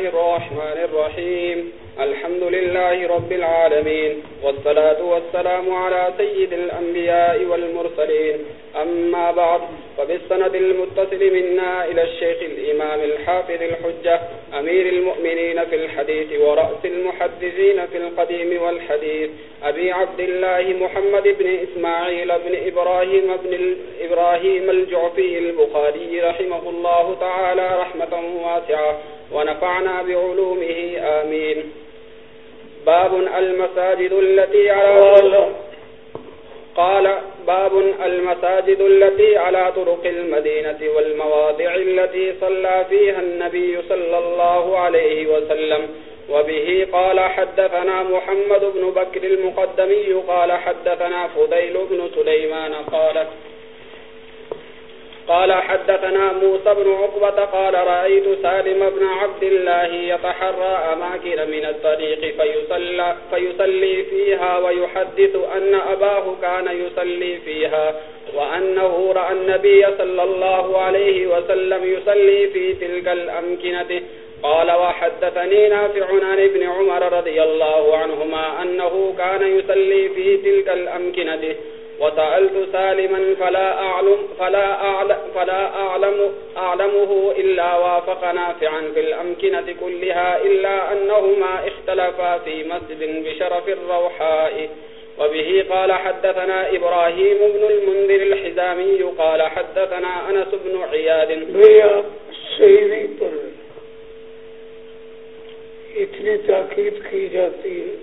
الله الرحمن الرحيم. الحمد لله رب العالمين. والصلاة والسلام على سيد الأنبياء والمرسلين. أما بعد، فبالسند المتصل منا إلى الشيخ الإمام الحافظ الحجة، أمير المؤمنين في الحديث ورأس المحدثين في القديم والحديث، أبي عبد الله محمد بن إسماعيل بن إبراهيم بن إبراهيم الجعفي البخاري رحمه الله تعالى رحمة واسعة. ونفعنا بعلومه، آمين. باب المساجد التي على قال باب المساجد التي على طرق المدينة والمواضع التي صلى فيها النبي صلى الله عليه وسلم. وبه قال حدثنا محمد بن بكر المقدمي، قال حدثنا فضيل بن سليمان، قال قال حدثنا موسى بن عقبة قال رأيت سالم بن عبد الله يتحرى أماكن من الطريق فيصلى, فيصلي فيها ويحدث أن أباه كان يصلي فيها وأنه رأى النبي صلى الله عليه وسلم يصلي في تلك الأمكنة. قال وحدثني نافع عن ابن عمر رضي الله عنهما أنه كان يصلي في تلك الأمكنة. وسألت سالما فلا أعلم, فلا أعلم, فلا أعلم أعلمه إلا وافق نافعا في الأمكنة كلها إلا أنهما اختلفا في مسجد بشرف الروحاء. وبه قال حدثنا إبراهيم بن المنذر الحزامي قال حدثنا أنس بن عياد. صحیح پر اتنی تاکید کی جاتی ہے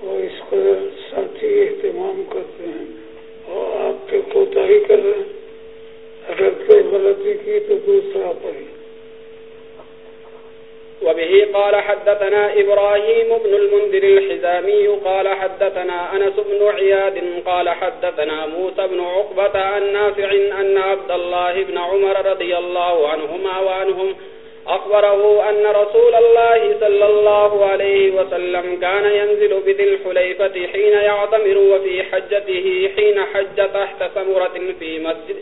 اور اس قدر ساتھی اہتمام کرتے ہیں۔ اور آپ پہ کوتا ہی کر رہے ہیں۔ اگر کوئی غلطی کی تو دوسرا پڑے وبه قال حدثنا إبراهيم بن المنذر الحزامي قال حدثنا أنس بن عياد قال حدثنا موسى بن عقبة عن نافع أن عبد الله بن عمر رضي الله عنهما وعنهم أخبره أن رسول الله صلى الله عليه وسلم كان ينزل بذي الحليفة حين يعتمر وفي حجته حين حج تحت سمرة في مسجد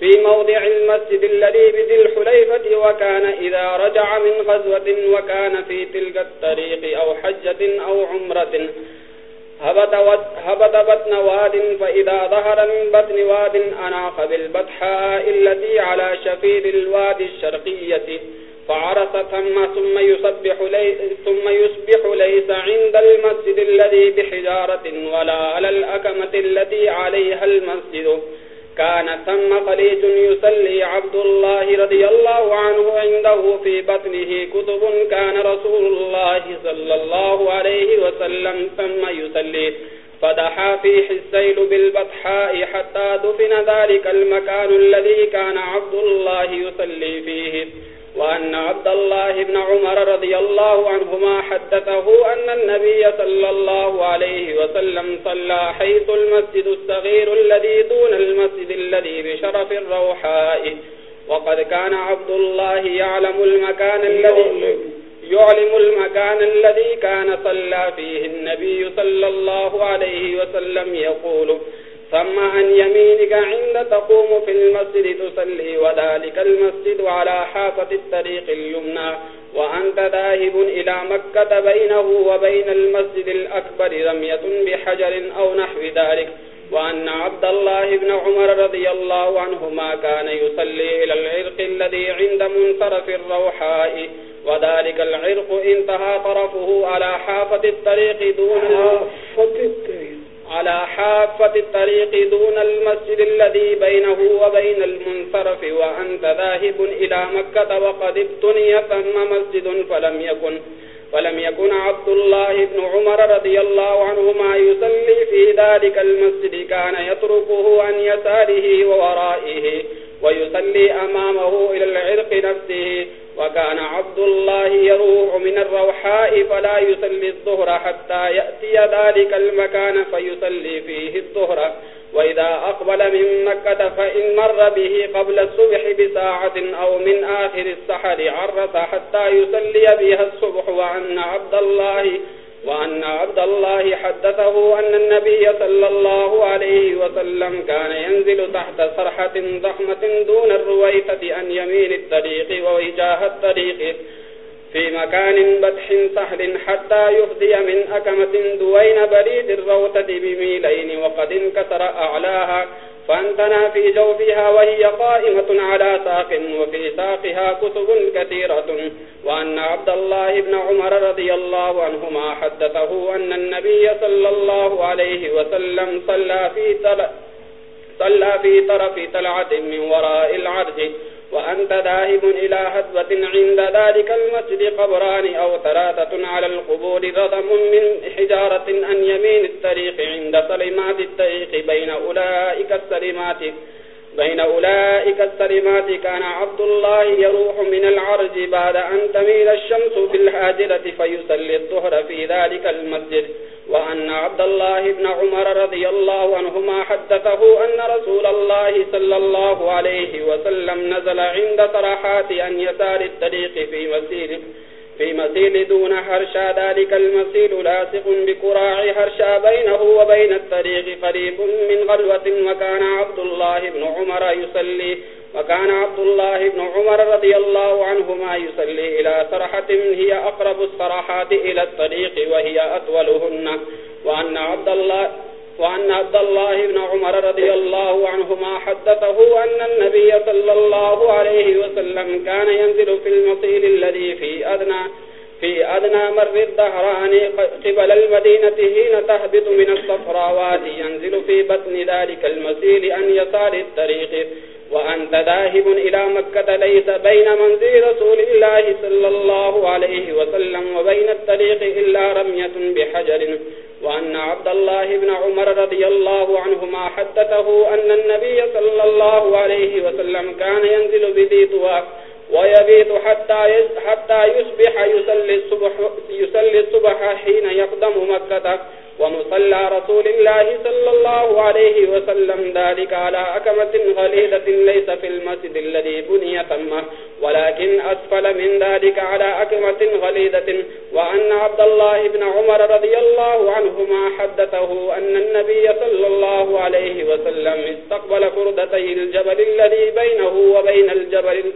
في موضع المسجد الذي بذي الحليفة وكان إذا رجع من غزوة وكان في تلك الطريق أو حجة أو عمرة. هبت بطن واد، فإذا ظهر من بطن واد أناق بالبطحاء التي على شفير الواد الشرقية. فعرس ثم ثم يصبح, لي ثم يصبح ليس عند المسجد الذي بحجارة ولا على الأكمة التي عليها المسجد. كان ثم خليج يسلي عبد الله رضي الله عنه عنده في بطنه كتب كان رسول الله صلى الله عليه وسلم ثم يسلي فدحى فيه السيل بالبطحاء حتى دفن ذلك المكان الذي كان عبد الله يسلي فيه. وأن عبد الله بن عمر رضي الله عنهما حدثه أن النبي صلى الله عليه وسلم صلى حيث المسجد الصغير الذي دون المسجد الذي بشرف الروحاء. وقد كان عبد الله يعلم المكان الذي يعلم المكان الذي كان صلى فيه النبي صلى الله عليه وسلم يقول ثم عن يمينك عند تقوم في المسجد تصلي وذلك المسجد على حافة الطريق اليمنى، وأنت ذاهب إلى مكة بينه وبين المسجد الأكبر رمية بحجر أو نحو ذلك، وأن عبد الله بن عمر رضي الله عنهما كان يصلي إلى العرق الذي عند منصرف الروحاء، وذلك العرق انتهى طرفه على حافة الطريق دون حافة الطريق. على حافة الطريق دون المسجد الذي بينه وبين المنصرف، وأنت ذاهب إلى مكة وقد ابتني ثم مسجد فلم يكن فلم يكن عبد الله بن عمر رضي الله عنهما يصلي في ذلك المسجد، كان يتركه عن يساره وورائه. ويصلي أمامه إلى العرق نفسه، وكان عبد الله يروح من الروحاء فلا يصلي الظهر حتى يأتي ذلك المكان فيصلي فيه الظهر. وإذا أقبل من مكة فإن مر به قبل الصبح بساعة أو من آخر السحر عرس حتى يصلي بها الصبح، وأن عبد الله يروح وأن عبد الله حدثه أن النبي صلى الله عليه وسلم كان ينزل تحت صرحة ضخمة دون الرويفة أن يمين الطريق ووجاه الطريق في مكان بتح سهل حتى يهدي من أكمة دوين بريد الروتة بميلين وقد انكسر أعلاها فانتنا في جوفها وهي قائمة على ساق وفي ساقها كتب كثيرة وأن عبد الله بن عمر رضي الله عنهما حدثه أن النبي صلى الله عليه وسلم صلى في صلى في طرف تلعة من وراء العرج وأنت ذاهب إلى هدوة عند ذلك المسجد قبران أو ثلاثة على القبور رضم من حجارة أن يمين الطريق عند سلمات الطريق بين أولئك السلمات بين أولئك السلمات كان عبد الله يروح من العرج بعد أن تميل الشمس بالهاجرة فيسلي الظهر في ذلك المسجد. وأن عبد الله بن عمر رضي الله عنهما حدثه أن رسول الله صلى الله عليه وسلم نزل عند صراحات أن يسار الطريق في مسير في مسيل دون هرشا ذلك المسيل لاسق بكراع هرشا بينه وبين الطريق قريب من غلوة، وكان عبد الله بن عمر يسلي وكان عبد الله بن عمر رضي الله عنهما يسلي إلى صرحة هي أقرب الصرحات إلى الطريق وهي أطولهن، وأن عبد الله وأن عبد الله بن عمر رضي الله عنهما حدثه أن النبي صلى الله عليه وسلم كان ينزل في المصير الذي في أدنى في أدنى مر الدهران قبل المدينة هين تهبط من الصفراوات، ينزل في بطن ذلك المسيل أن يسار الطريق وأنت ذاهب إلى مكة ليس بين منزل رسول الله صلى الله عليه وسلم وبين الطريق إلا رمية بحجر. وأن عبد الله بن عمر رضي الله عنهما حدثه أن النبي صلى الله عليه وسلم كان ينزل بذي بذيتها ويبيت حتى حتى يصبح يصلي الصبح يصلي الصبح حين يقدم مكة. ومصلى رسول الله صلى الله عليه وسلم ذلك على أكمة غليظة ليس في المسجد الذي بني ثمه ولكن أسفل من ذلك على أكمة غليظة وأن عبد الله بن عمر رضي الله عنهما حدثه أن النبي صلى الله عليه وسلم استقبل فردتي الجبل الذي بينه وبين الجبل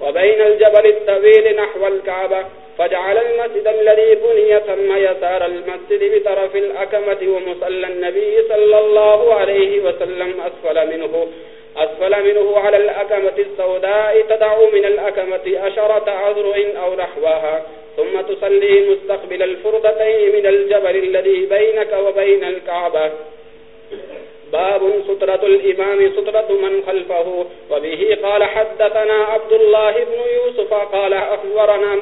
وبين الجبل الطويل نحو الكعبة فجعل المسجد الذي بني ثم يسار المسجد بطرف الأكمة ومصلى النبي صلى الله عليه وسلم، أسفل منه أسفل منه على الأكمة السوداء، تدع من الأكمة أشرة عذر أو نحوها، ثم تصلي مستقبل الفردتين من الجبل الذي بينك وبين الكعبة. باب سترة الإمام سترة من خلفه، وبه قال حدثنا عبد الله بن يوسف، قال أخبرنا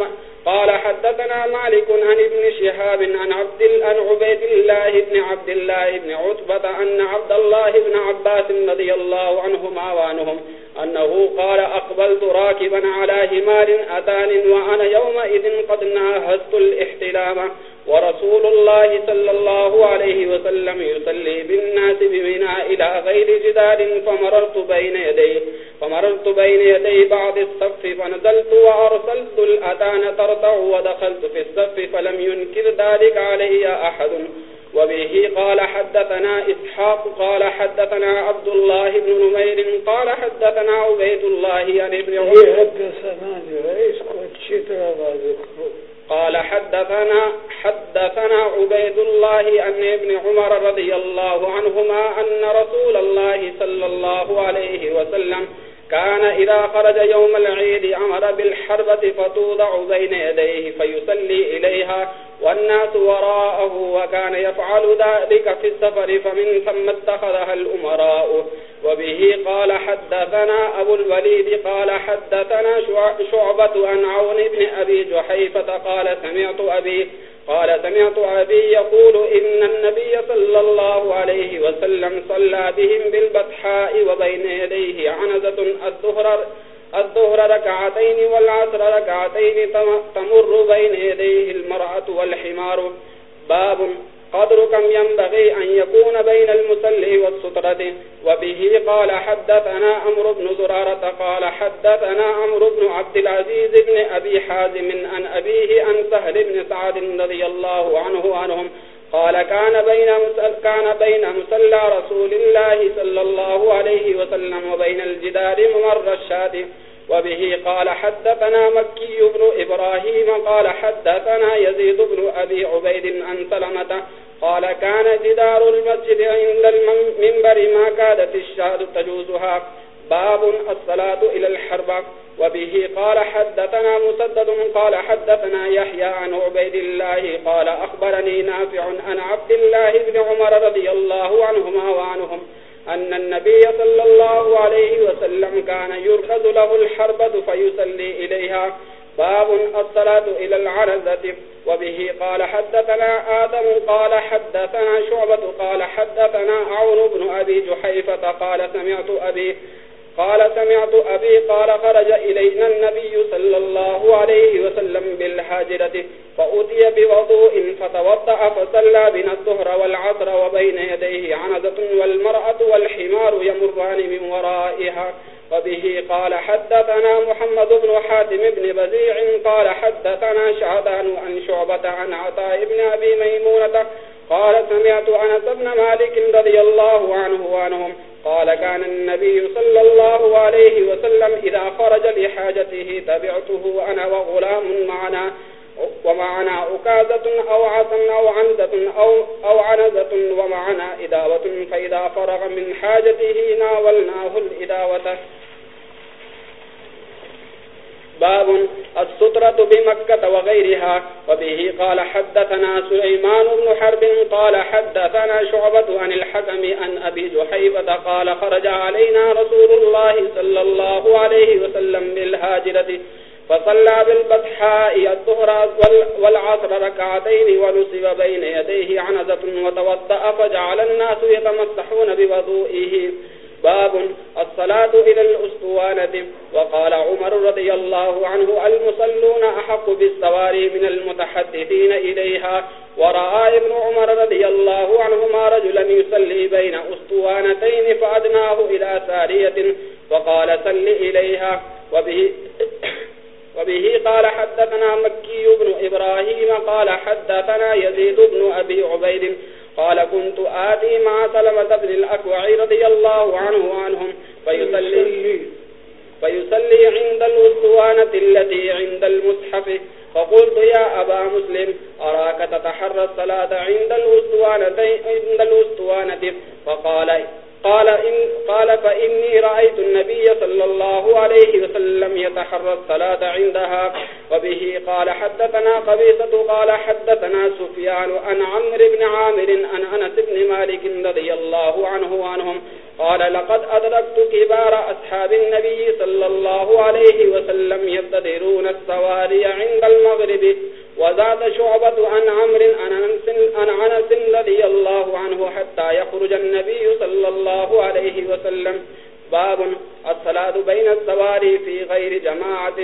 قال حدثنا مالك عن ابن شهاب عن عبد عن عبيد الله بن عبد الله بن عتبة أن عبد الله بن عباس رضي الله عنهما وعنهم أنه قال أقبلت راكبا على همار أتان وأنا يومئذ قد ناهزت الاحتلام ورسول الله صلى الله عليه وسلم يصلي بالناس بمنا إلى غير جدار فمررت بين يديه فمررت بين يدي بعض الصف فنزلت وأرسلت الأتان ترتع ودخلت في الصف فلم ينكر ذلك علي أحد. وبه قال حدثنا إسحاق قال حدثنا عبد الله بن نمير قال حدثنا عبيد الله عن ابن عمر. قال حدثنا حدثنا عبيد الله أن ابن عمر رضي الله عنهما أن رسول الله صلى الله عليه وسلم كان إذا خرج يوم العيد عمر بالحربة فتوضع بين يديه فيسلي إليها والناس وراءه وكان يفعل ذلك في السفر فمن ثم اتخذها الأمراء وبه قال حدثنا أبو الوليد قال حدثنا شعبة عن عون بن أبي جحيفة قال سمعت أبي قال سمعت أبي يقول إن النبي صلى الله عليه وسلم صلى بهم بالبطحاء وبين يديه عنزة الظهر الظهر ركعتين والعصر ركعتين تمر بين يديه المرأة والحمار. باب قدر كم ينبغي أن يكون بين المسلي والسطرة وبه قال حدثنا أمر بن زرارة قال حدثنا أمر بن عبد العزيز بن أبي حازم أن أبيه أن سهل بن سعد رضي الله عنه عنهم قال كان بين كان بين مسلى رسول الله صلى الله عليه وسلم وبين الجدار ممر الشاد وبه قال حدثنا مكي بن إبراهيم قال حدثنا يزيد بن أبي عبيد عن سلمة قال كان جدار المسجد عند المنبر ما كادت الشهد تجوزها. باب الصلاة إلى الحرب. وبه قال حدثنا مسدد قال حدثنا يحيى عن عبيد الله قال أخبرني نافع عن عبد الله بن عمر رضي الله عنهما وعنهم أن النبي صلى الله عليه وسلم كان يركز له الحربة فيسلي إليها. باب الصلاة إلى العرزة. وبه قال حدثنا آدم، قال حدثنا شعبة، قال حدثنا عون بن أبي جحيفة، قال سمعت أبي، قال سمعت أبي، قال خرج إلينا النبي صلى الله عليه وسلم بالحاجرة فأتي بوضوء فتوضأ فسلى بنا الظهر والعصر وبين يديه عنزة والمرأة والحمار يمران من ورائها. وبه قال حدثنا محمد بن حاتم بن بزيع قال حدثنا شعبان عن شعبة عن عطاء بن أبي ميمونة قال سمعت أنس بن مالك رضي الله عنه وعنهم قال كان النبي صلى الله عليه وسلم إذا خرج لحاجته تبعته أنا وغلام معنا ومعنا أكازة أو عصا أو عنزة أو, أو عنزة ومعنا إداوة فإذا فرغ من حاجته ناولناه الإداوة باب السطرة بمكة وغيرها وبه قال حدثنا سليمان بن حرب قال حدثنا شعبة عن الحكم عن أبي جحيبة قال خرج علينا رسول الله صلى الله عليه وسلم بالهاجرة فصلى بالبطحاء الظهر والعصر ركعتين ونصب بين يديه عنزة وتوضأ فجعل الناس يتمسحون بوضوئه باب الصلاة إلى الأسطوانة. وقال عمر رضي الله عنه، المصلون أحق بالسواري من المتحدثين إليها. ورأى ابن عمر رضي الله عنهما رجلا يسلي بين أسطوانتين فأدناه إلى سارية. وقال سل إليها. وبه وبه قال حدثنا مكي بن إبراهيم، قال حدثنا يزيد بن أبي عبيد قال كنت آتي مع سلمة بن الأكوع رضي الله عنه وعنهم. فيصلي, فيصلي. عند الوسوانة التي عند المصحف. فقلت يا أبا مسلم أراك تتحرى الصلاة عند الوسوانة فقال قال, إن قال فإني رأيت النبي صلى الله عليه وسلم يتحرى الصلاة عندها وبه قال حدثنا قبيصة قال حدثنا سفيان عن عمرو بن عامر عن أنس بن مالك رضي الله عنه وعنهم قال لقد أدركت كبار أصحاب النبي صلى الله عليه وسلم يبتدرون السواري عند المغرب وزاد شعبة عن عمر عن عنس رضي الله عنه حتى يخرج النبي صلى الله عليه وسلم باب الصلاة بين السواري في غير جماعة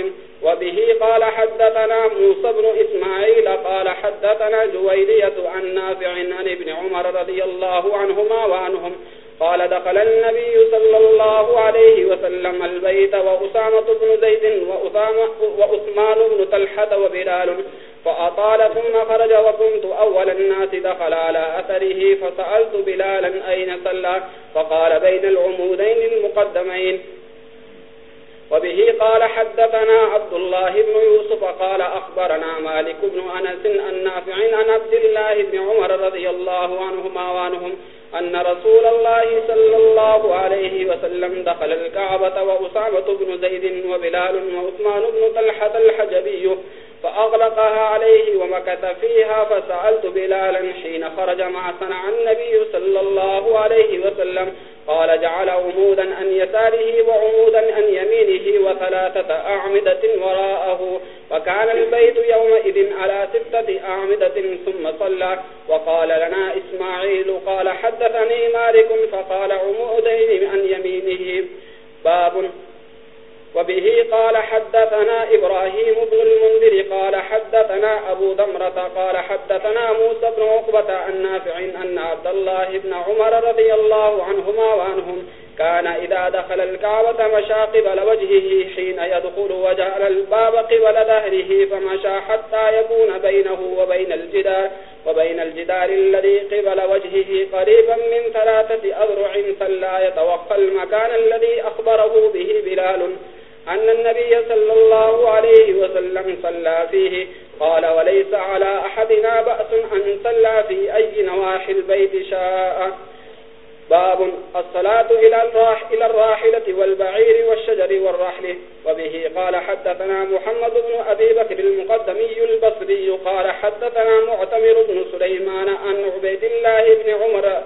وبه قال حدثنا موسى بن إسماعيل قال حدثنا جويلية عن نافع عن ابن عمر رضي الله عنهما وعنهم قال دخل النبي صلى الله عليه وسلم البيت وأسامة بن زيد وأثمان بن تلحة وبلال فأطال ثم خرج وكنت أول الناس دخل على أثره فسألت بلالا أين صلى فقال بين العمودين المقدمين وبه قال حدثنا عبد الله بن يوسف قال أخبرنا مالك بن أنس النافع عن عبد الله بن عمر رضي الله عنهما وعنهم أن رسول الله صلى الله عليه وسلم دخل الكعبة وأسامة بن زيد وبلال وعثمان بن طلحة الحجبي فأغلقها عليه ومكث فيها فسألت بلالا حين خرج مع صنع النبي صلى الله عليه وسلم. قال، جعل عمودا أن يساره وعمودا أن يمينه وثلاثة أعمدة وراءه. وكان البيت يومئذ على ستة أعمدة ثم صلى. وقال لنا إسماعيل، قال، حدثني مالك، فقال عمودين أن يمينه. باب وبه قال حدثنا إبراهيم بن المنذر قال حدثنا أبو دمرة قال حدثنا موسى بن عقبة النافع أن عبد الله بن عمر رضي الله عنهما وعنهم كان إذا دخل الكعبة مشى قبل وجهه حين يدخل وجعل الباب قبل ظهره فمشى حتى يكون بينه وبين الجدار وبين الجدار الذي قبل وجهه قريبا من ثلاثة أذرع فلا يتوقى المكان الذي أخبره به بلال. عن أن النبي صلى الله عليه وسلم صلى فيه. قال وليس على أحدنا بأس أن صلى في أي نواحي البيت شاء. باب الصلاة إلى, الراح إلى الراحلة والبعير والشجر والرحل. وبه قال حدثنا محمد بن أبي بكر المقدمي البصري. قال حدثنا معتمر بن سليمان أن عبيد الله بن عمر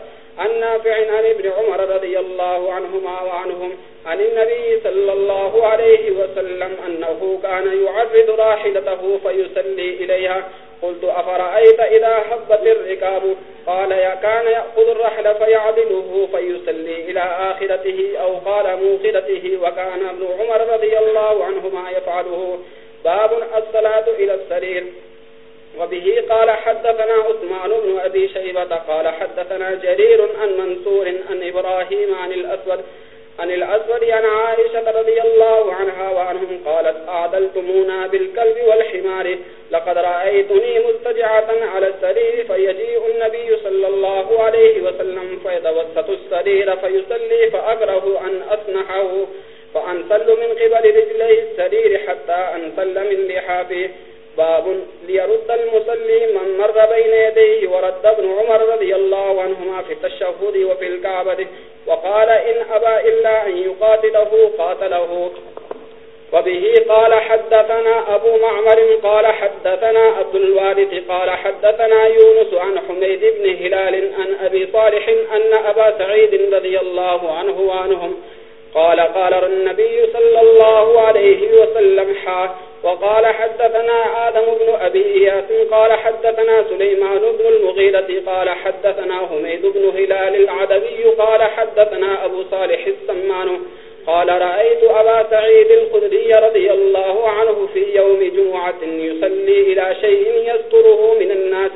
النافع عن ابن عمر رضي الله عنهما وعنهم عن النبي صلى الله عليه وسلم أنه كان يعرض راحلته فيسلي إليها. قلت، أفرأيت إذا حبت الركاب؟ قال، يا، كان يأخذ الرحل فيعدله فيسلي إلى آخرته أو قال موخرته وكان ابن عمر رضي الله عنهما يفعله. باب الصلاة إلى السرير. وبه قال، حدثنا عثمان بن أبي شيبة قال، حدثنا جرير عن منصور عن إبراهيم عن الأسود عن الأسود عن عائشة رضي الله عنها وعنهم قالت أعدلتمونا بالكلب والحمار، لقد رأيتني مستجعة على السرير فيجيء النبي صلى الله عليه وسلم فيتوسط السرير فيسلي فأقره أن أصنحه فأنسل من قبل رجليه السرير حتى أنسل من لحافه باب ليرد المسلي من مر بين يديه ورد ابن عمر رضي الله عنهما في التشهد وفي الكعبة. وقال إن أبى إلا أن يقاتله قاتله. وبه قال حدثنا أبو معمر قال حدثنا عبد الوارث قال حدثنا يونس عن حميد بن هلال عن أبي صالح أن أبا سعيد رضي الله عنه وعنهم قال قال النبي صلى الله عليه وسلم حا. وقال، حدثنا آدم بن أبي إياس، قال، حدثنا سليمان بن المغيرة، قال، حدثنا هميد بن هلال العدبي قال، حدثنا أبو صالح السمان. قال، رأيت أبا سعيد الخدري رضي الله عنه في يوم جمعة يصلي إلى شيء يستره من الناس،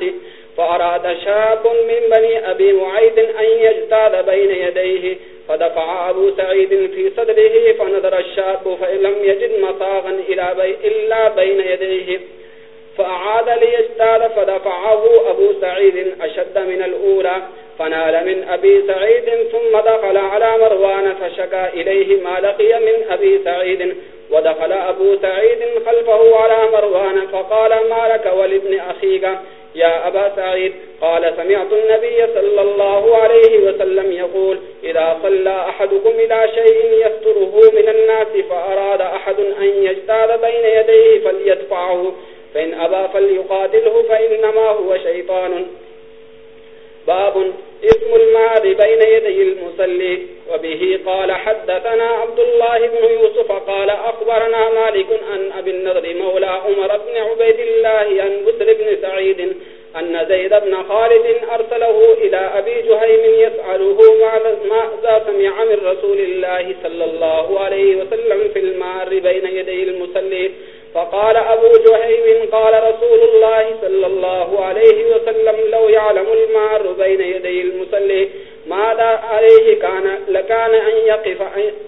فأراد شاب من بني أبي معيد أن يجتاد بين يديه. فدفع أبو سعيد في صدره فنظر الشاب فإن لم يجد مصاغا إلا بي إلا بين يديه. فأعاد ليجتاد فدفعه أبو سعيد أشد من الأولى. فنال من أبي سعيد ثم دخل على مروان فشكى إليه ما لقي من أبي سعيد. ودخل أبو سعيد خلفه على مروان فقال ما لك ولابن أخيك؟ يا أبا سعيد قال سمعت النبي صلى الله عليه وسلم يقول إذا صلى أحدكم إلى شيء يفتره من الناس فأراد أحد أن يجتاد بين يديه فليدفعه فإن أبا فليقاتله فإنما هو شيطان باب اسم الماض بين يدي المسلي وبه قال حدثنا عبد الله بن يوسف قال أخبرنا مالك أن أبي النظر مولى عمر بن عبيد الله أن بسر بن سعيد أن زيد بن خالد أرسله إلى أبي جهيم يسأله ماذا سمع من رسول الله صلى الله عليه وسلم في المار بين يدي المسلي فقال أبو جهيم قال رسول الله صلى الله عليه وسلم لو يعلم المار بين يدي المسلي ماذا عليه كان لكان أن يقف,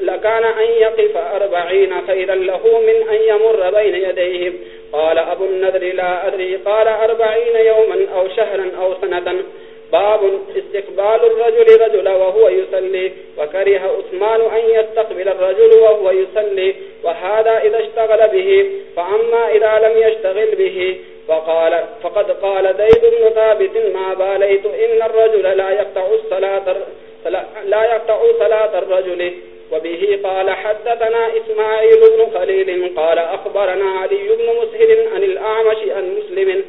لكان أن يقف أربعين خيرا له من أن يمر بين يديه. قال أبو النذر لا أدري. قال أربعين يوما أو شهرا أو سنة. باب استقبال الرجل رجل وهو يسلي وكره أثمان أن يستقبل الرجل وهو يسلي وهذا إذا اشتغل به، فأما إذا لم يشتغل به، فقال، فقد قال زيد بن ثابت ما باليت إن الرجل لا يقطع الصلاة لا يقطع صلاة الرجل. وبه قال، حدثنا إسماعيل بن خليل قال، أخبرنا علي بن مسهل عن الأعمش عن مسلم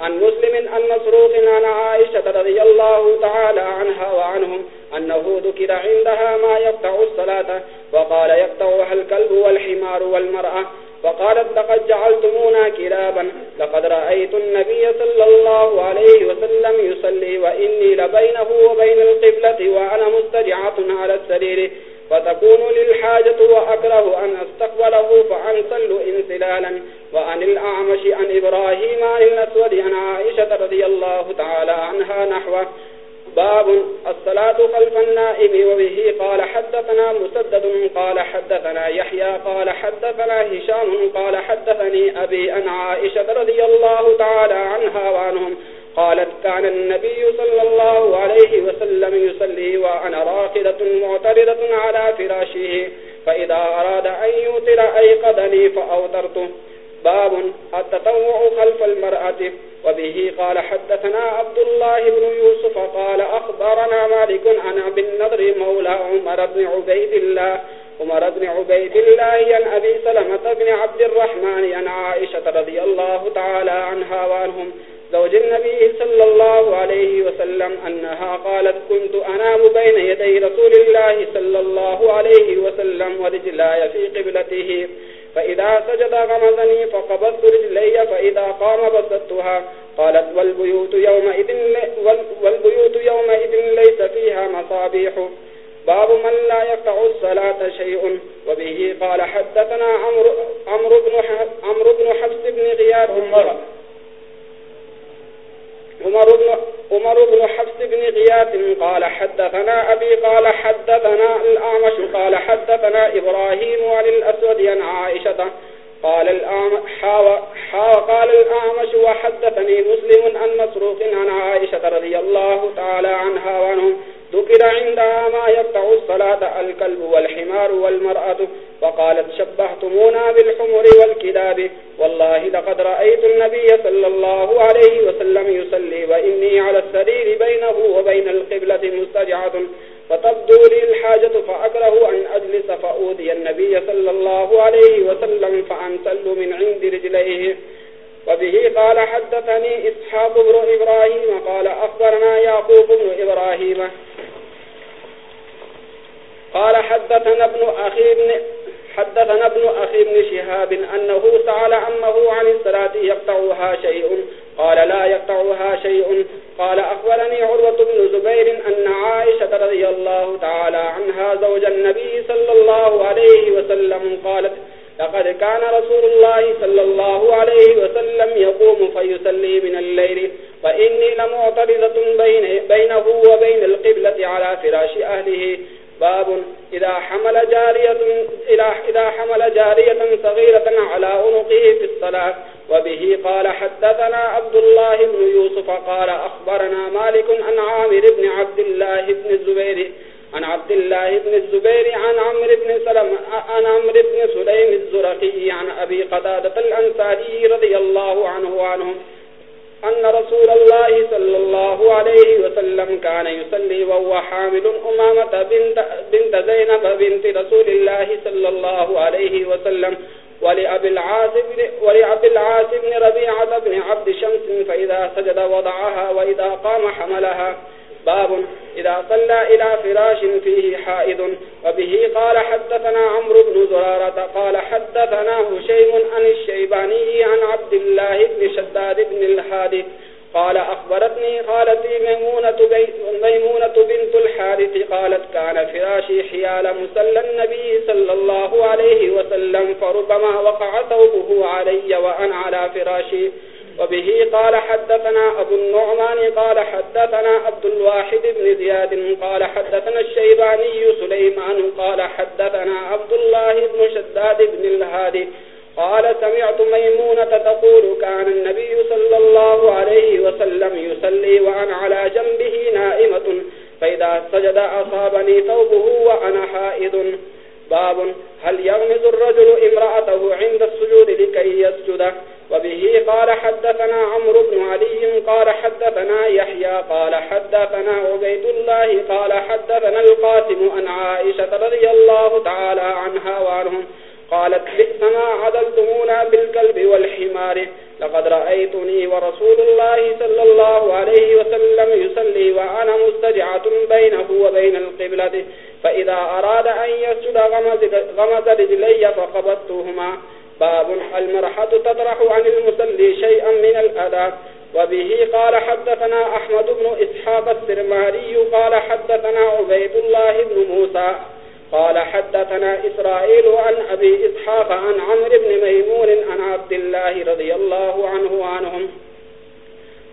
عن مسلم أن مسروق عن عائشة رضي الله تعالى عنها وعنهم أنه ذكر عندها ما يقطع الصلاة وقال يقطعها الكلب والحمار والمرأة. فقالت لقد جعلتمونا كلابا. لقد رأيت النبي صلى الله عليه وسلم يصلي، وإني لبينه وبين القبلة، وأنا مستجعة على السرير. فتكون للحاجة وأكره أن أستقبله فأنسل انسلالا. وأن الأعمش عن إبراهيم عن الأسود عن عائشة رضي الله تعالى عنها نحوه. باب الصلاة خلف النائم وبه قال حدثنا مسدد قال حدثنا يحيى قال حدثنا هشام قال حدثني أبي أن عائشة رضي الله تعالى عنها وعنهم قالت كان النبي صلى الله عليه وسلم يصلي وأنا راقدة معتردة على فراشه فإذا أراد أن يوتر أيقظني فأوترته باب التطوع خلف المرأة. وبه قال حدثنا عبد الله بن يوسف قال أخبرنا مالك عن عبد النضر مولى عمر بن عبيد الله. عمر بن عبيد الله عن أبي سلمة بن عبد الرحمن عن عائشة رضي الله تعالى عنها وعنهم. زوج النبي صلى الله عليه وسلم أنها قالت كنت أنام بين يدي رسول الله صلى الله عليه وسلم ورجلاي في قبلته. فإذا سجد غمزني فقبضت رجلي فإذا قام بسطتها قالت والبيوت يومئذ, والبيوت يومئذ ليس فيها مصابيح باب من لا يقطع الصلاة شيء وبه قال حدثنا عمرو بن, عمر بن حفظ بن غيار عمر. عمر بن عمر بن حفص بن غياث قال حدثنا أبي قال حدثنا الأعمش قال حدثنا إبراهيم عن الأسود عن عائشة قال الأعمش قال الأعمش وحدثني مسلم عن مسروق عن عائشة رضي الله تعالى عنها وعنهم ذكر عندها ما يقطع الصلاة الكلب والحمار والمرأة وقالت شبهتمونا بالحمر والكداب والله لقد رأيت النبي صلى الله عليه وسلم يصلي، وإني على السرير بينه وبين القبلة مستجعة فتبدو لي الحاجة فأكره أن أجلس فأوذي النبي صلى الله عليه وسلم فأنسل من عند رجليه. وبه قال حدثني إسحاق بن إبراهيم، قال أخبرنا يعقوب بن إبراهيم. قال حدثنا ابن أخي ابن حدثنا ابن أخي ابن شهاب أنه سأل عمه عن الصلاة يقطعها شيء. قال لا يقطعها شيء. قال أخبرني عروة بن زبير أن وضعها وإذا قام حملها باب إذا صلى إلى فراش فيه حائد وبه قال حدثنا عمرو بن زرارة قال حدثنا هشيم عن الشيباني عن عبد الله بن شداد بن الحادث قال أخبرتني قالت ميمونة, ميمونة بنت الحارث قالت كان فراشي حيال مسلى النبي صلى الله عليه وسلم فربما وقع ثوبه علي وأنا على فراشي وبه قال حدثنا أبو النعمان قال حدثنا عبد الواحد بن زياد قال حدثنا الشيباني سليمان قال حدثنا عبد الله بن شداد بن الهادي قال سمعت ميمونة تقول كان النبي صلى الله عليه وسلم يسلي وأنا على جنبه نائمة فإذا سجد أصابني ثوبه وأنا حائد باب هل يغمز الرجل امرأته عند السجود لكي يسجد؟ وبه قال حدثنا عمرو بن علي قال حدثنا يحيى قال حدثنا عبيد الله قال حدثنا القاسم عن عائشة رضي الله تعالى عنها وعنهم قالت بئس عدلتمونا بالكلب والحمار. لقد رأيتني ورسول الله صلى الله عليه وسلم يصلي وأنا مستجعة بينه وبين القبلة، فإذا أراد أن يسجد غمز رجلي فقبضتهما. باب المرحة تطرح عن المسلي شيئا من الأذى. وبه قال حدثنا أحمد بن إسحاق السرماري، قال حدثنا عبيد الله بن موسى. قال حدثنا إسرائيل عن أبي إسحاق عن عمر بن ميمون عن عبد الله رضي الله عنه وعنهم.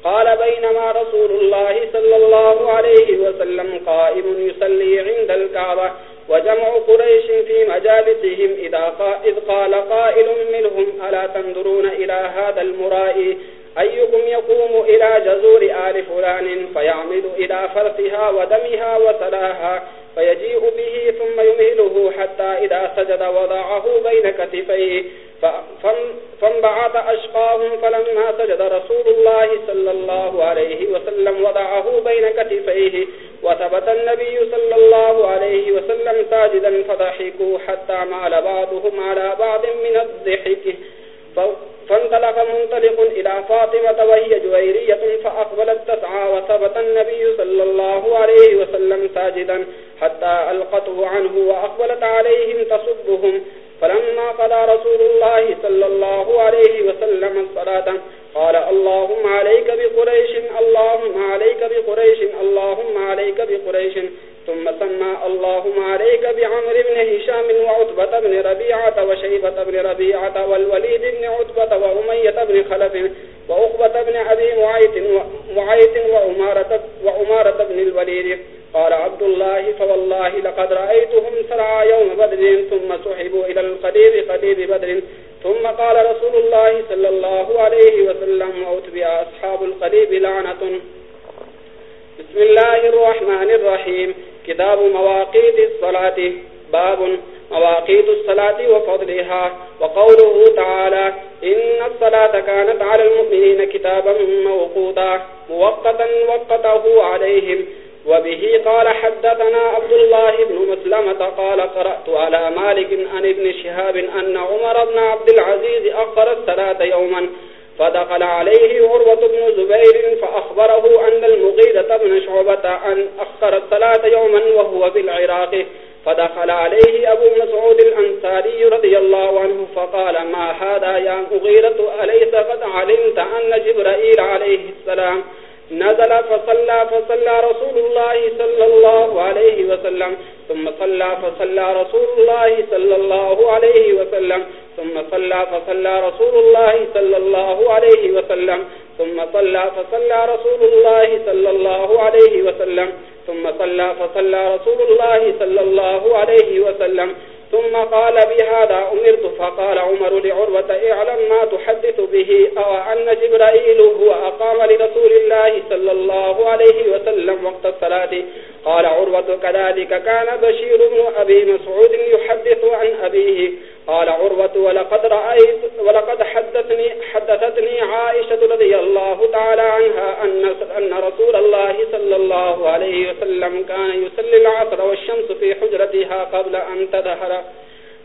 قال بينما رسول الله صلى الله عليه وسلم قائم يصلي عند الكعبة وجمع قريش في مجالسهم إذا إذ قال قائل منهم ألا تنظرون إلى هذا المرائي؟ أيكم يقوم إلى جزور آل فلان فيعمد إلى فرثها ودمها وسلاها؟ فيجيء به ثم يمهله حتى إذا سجد وضعه بين كتفيه. فانبعث أشقاهم فلما سجد رسول الله صلى الله عليه وسلم وضعه بين كتفيه. وثبت النبي صلى الله عليه وسلم ساجدا فضحكوا حتى مال بعضهم على بعض من الضحك. فانطلق منطلق إلى فاطمة وهي جويرية فأقبلت تسعى وثبت النبي صلى الله عليه وسلم ساجدا حتى ألقته عنه وأقبلت عليهم تصبهم. فلما قضى رسول الله صلى الله عليه وسلم الصلاة، قال اللهم عليك بقريش، اللهم عليك بقريش، اللهم عليك بقريش. اللهم عليك بقريش ثم سمى اللهم عليك بعمر بن هشام وعتبة بن ربيعة وشيبة بن ربيعة والوليد بن عتبة وأمية بن خلف وأخبة بن أبي معيت, معيت وأمارة, وأمارة بن الوليد. قال عبد الله فوالله لقد رأيتهم سرعى يوم بدر ثم سحبوا إلى القديب قديب بدر. ثم قال رسول الله صلى الله عليه وسلم وأتبع أصحاب القديب لعنة. بسم الله الرحمن الرحيم كتاب الصلاة، باب مواقيت الصلاة وفضلها وقوله تعالى، إن الصلاة كانت على المؤمنين كتابا موقوتا، موقتا وقته عليهم. وبه قال حدثنا عبد الله بن مسلمة، قال قرأت على مالك عن ابن شهاب أن عمر بن عبد العزيز أخر الصلاة يوما فدخل عليه عروة بن زبير فأخبره أن المغيرة بن شعبة أن أخر الصلاة يوما وهو في العراق. فدخل عليه أبو مسعود الأنساري رضي الله عنه فقال، ما هذا يا مغيرة؟ أليس قد علمت أن جبرائيل عليه السلام نزل فصلى فصلى رسول الله صلى الله عليه وسلم، ثم صلى فصلى رسول الله صلى الله عليه وسلم، ثم صلى فصلى رسول الله صلى الله عليه وسلم، ثم صلى فصلى رسول الله صلى الله عليه وسلم، ثم صلى فصلى رسول الله صلى الله عليه وسلم، ثم قال بهذا أمرت، فقال عمر لعروة، اعلم ما تحدث به أو أن جبرائيل هو أقام لرسول الله صلى الله عليه وسلم وقت الصلاة. قال عروة، كذلك كان بشير بن أبي مسعود يحدث عن أبيه قال عروة ولقد رأيت ولقد حدثني حدثتني عائشة رضي الله تعالى عنها أن أن رسول الله صلى الله عليه وسلم كان يصلي العصر والشمس في حجرتها قبل أن تظهر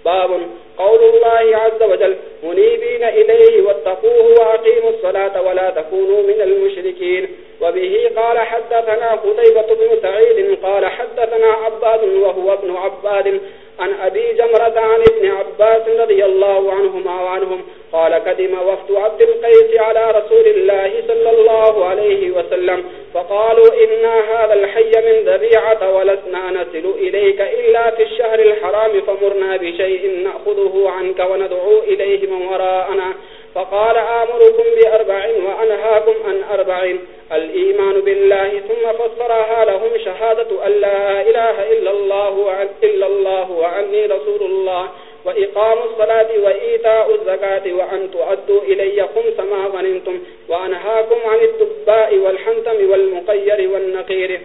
باب قول الله عز وجل منيبين إليه واتقوه وأقيموا الصلاة ولا تكونوا من المشركين وبه قال حدثنا قتيبة بن سعيد قال حدثنا عباد وهو ابن عباد عن أبي جمرة عن ابن عباس رضي الله عنهما وعنهم قال قدم وفد عبد القيس على رسول الله صلى الله عليه وسلم فقالوا إنا هذا الحي من ذبيعة ولسنا نسل إليك إلا في الشهر الحرام فمرنا بشيء نأخذه عنك وندعو إليه من وراءنا فقال آمركم بأربع وأنهاكم عن أربع الإيمان بالله ثم فسرها لهم شهادة أن لا إله إلا الله, وعن إلا الله وعني رسول الله. وإقام الصلاة وإيتاء الزكاة وأن تؤدوا إلي خمس ما ظننتم وأنهاكم عن الدباء والحنتم والمقير والنقير.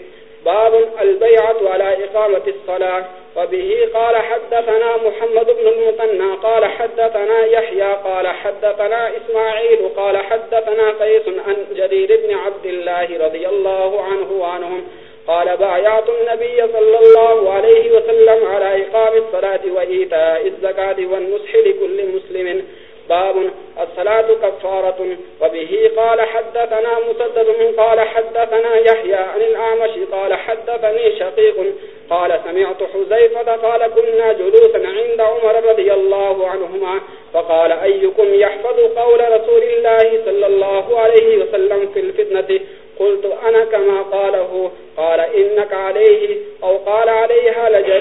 باب البيعة على إقامة الصلاة، وبه قال حدثنا محمد بن المثنى، قال حدثنا يحيى، قال حدثنا إسماعيل، قال حدثنا قيس عن جرير بن عبد الله رضي الله عنه وعنهم، قال بايعت النبي صلى الله عليه وسلم على إقام الصلاة وإيتاء الزكاة والنسح لكل مسلم. باب الصلاة كفارة، وبه قال حدثنا مسدد قال حدثنا يحيى عن الأعمش قال حدثني شقيق قال سمعت حزيفة قال كنا جلوسا عند عمر رضي الله عنهما، فقال أيكم يحفظ قول رسول الله صلى الله عليه وسلم في الفتنة؟ قلت أنا كما قاله، قال إنك عليه، أو قال عليها لجريء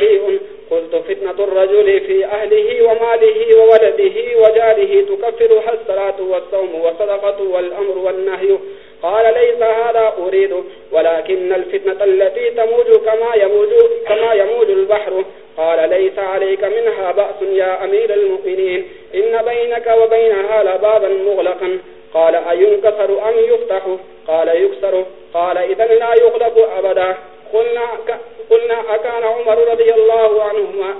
قلت فتنة الرجل في أهله وماله وولده وجاله تكفرها الصلاة والصوم والصدقة والأمر والنهي. قال ليس هذا أريد ولكن الفتنة التي تموج كما يموج, كما يموج البحر. قال ليس عليك منها بأس يا أمير المؤمنين. إن بينك وبينها لبابا مغلقا. قال أينكسر أم يفتح؟ قال يكسر. قال إذا لا يغلق أبدا. قلنا, قلنا أكان عمر رضي الله عنهما،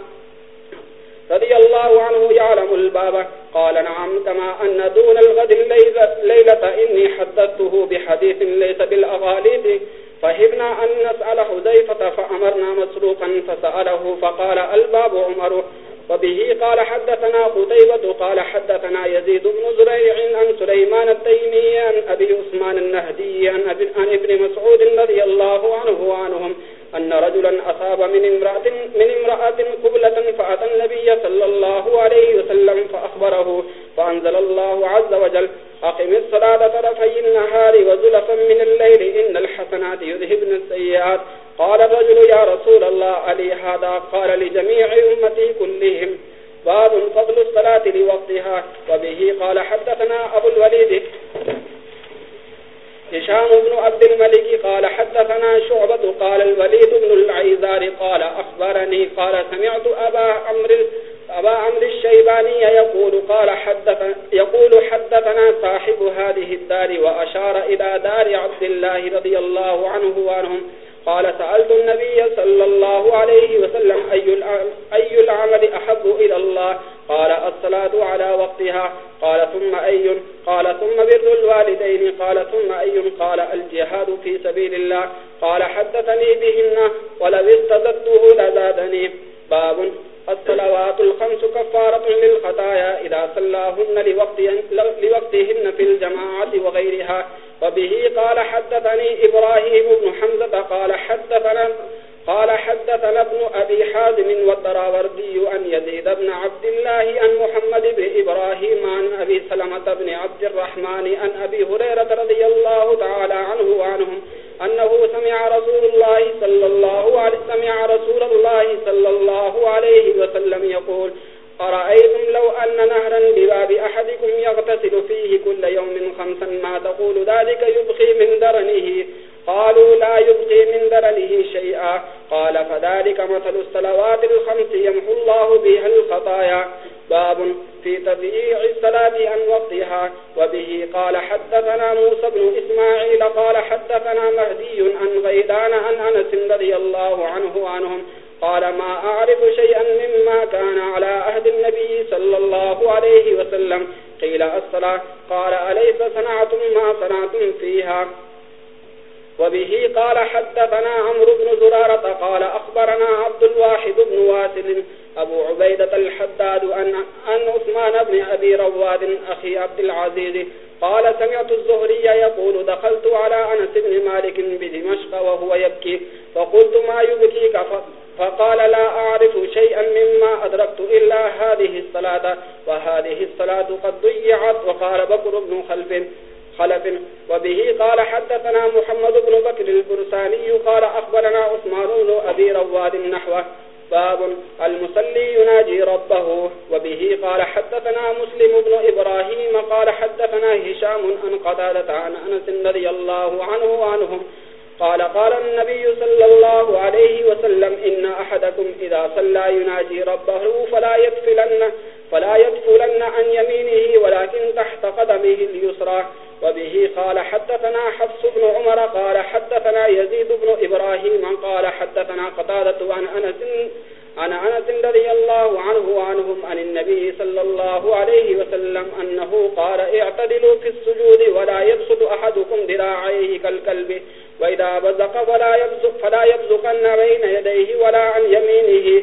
رضي الله عنه يعلم الباب. قال نعم، كما أن دون الغد الليلة إني حدثته بحديث ليس بالأغاليب. فهبنا أن نسأل حزيفة فأمرنا مسروقا، فسأله، فقال الباب عمره وبه قال حدثنا قتيبة، قال حدثنا يزيد بن زريع عن سليمان التيمي، عن أبي عثمان النهدي عن ابن مسعود رضي الله عنه وعنهم أن رجلا أصاب من امرأة, من امرأة قبلة فأتى النبي صلى الله عليه وسلم فأخبره فأنزل الله عز وجل أقم الصلاة طرفي النهار وزلفا من الليل إن الحسنات يذهبن السيئات. قال الرجل يا رسول الله علي هذا قال لجميع أمتي كلهم باب فضل الصلاة لوقتها. وبه قال حدثنا أبو الوليد هشام بن عبد الملك قال حدثنا شعبة، قال الوليد بن العيزار قال أخبرني، قال سمعت أبا عمر أبا عمر الشيباني يقول، قال حدث، يقول حدثنا صاحب هذه الدار، وأشار إلى دار عبد الله رضي الله عنه وعنهم قال سألت النبي صلى الله عليه وسلم، أي العمل أحب إلى الله؟ قال، الصلاة على وقتها. قال، ثم أي؟ قال، ثم بر الوالدين. قال، ثم أي؟ قال، الجهاد في سبيل الله. قال، حدثني بهن ولو استزدته لزادني. باب، الصلوات الخمس كفارة للخطايا إذا صلاهن لوقتهن في الجماعة وغيرها. وبه قال، حدثني إبراهيم بن حمزة الحداد أن, أن عثمان بن أبي رواد أخي عبد العزيز قال سمعت الزهري يقول دخلت على أنس بن مالك بدمشق وهو يبكي فقلت ما يبكيك؟ فقال لا أعرف شيئا مما أدركت إلا هذه الصلاة وهذه الصلاة قد ضيعت وقال بكر بن خلف خلف. وبه قال حدثنا محمد بن بكر البرساني قال أخبرنا عثمان بن أبي رواد نحوه. باب المصلي يناجي ربه وبه قال حدثنا مسلم بن إبراهيم قال حدثنا هشام أن قتادة عن أنس رضي الله عنه وعنهم قال قال النبي صلى الله عليه وسلم إن أحدكم إذا صلى يناجي ربه فلا يدفلن, فلا يدفلن عن يمينه ولكن تحت قدمه اليسرى. وبه قال حدثنا حفص بن عمر قال حدثنا يزيد بن إبراهيم قال حدثنا قتادة عن أنس عن أنس رضي الله عنه وعنهم عن النبي صلى الله عليه وسلم أنه قال اعتدلوا في السجود ولا يبسط أحدكم ذراعيه كالكلب. وإذا بزق فلا يبزق, فلا يبزقن بين يديه ولا عن يمينه